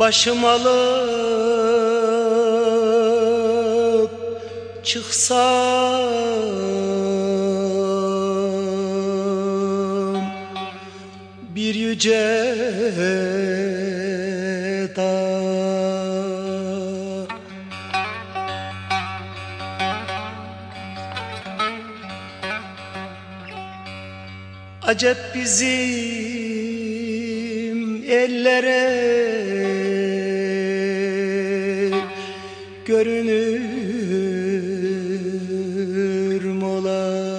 Başım alıp çıksam Bir yüce dağ. Acep bizim ellere. Görünür mola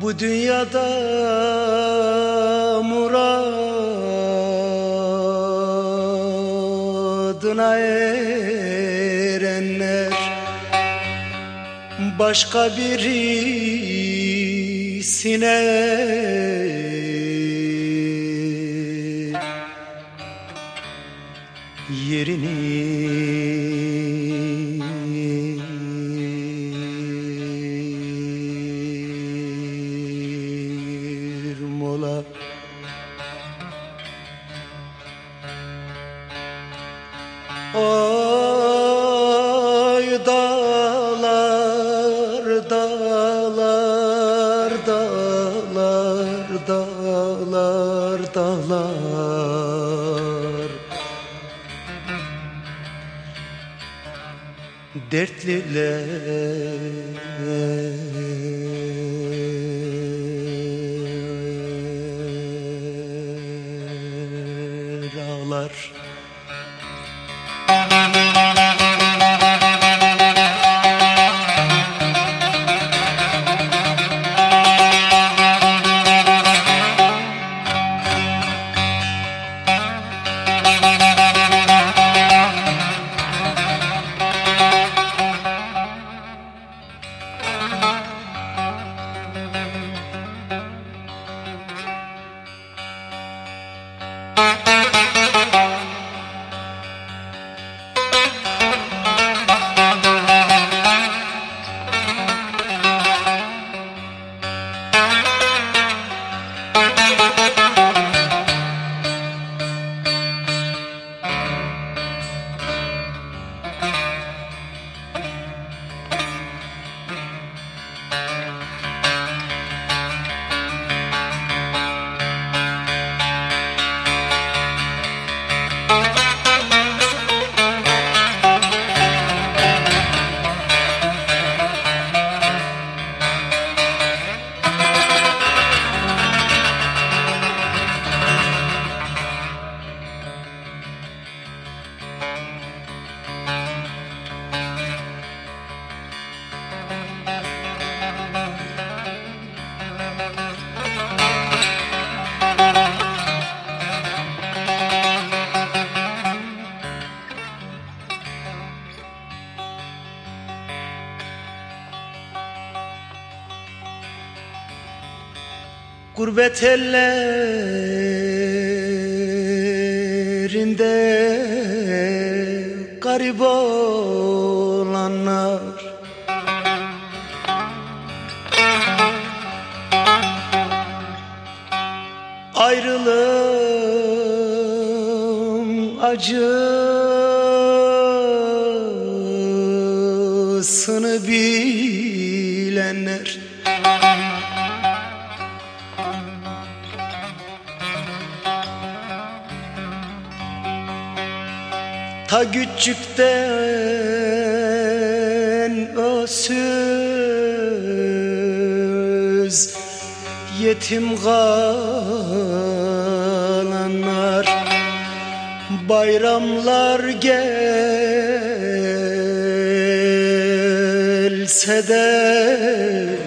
Bu dünyada muradına erenler Başka birisine. Yerini mola Dertliler Gurbet ellerinde garip olanlar. Ayrılığın acısını bilenler Ta küçükten o söz Yetim kalanlar. Bayramlar gelse de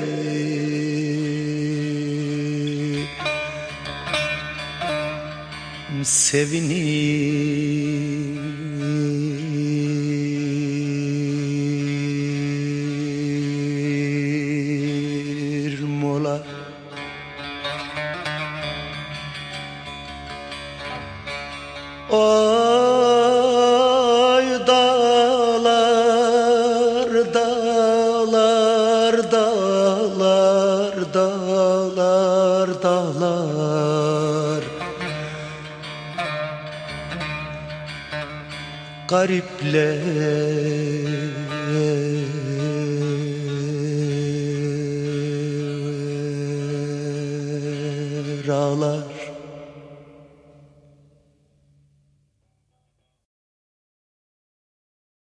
sevinir mola Oy dağlar dağlar dağlar dağlar dağlar. Garipler mısralar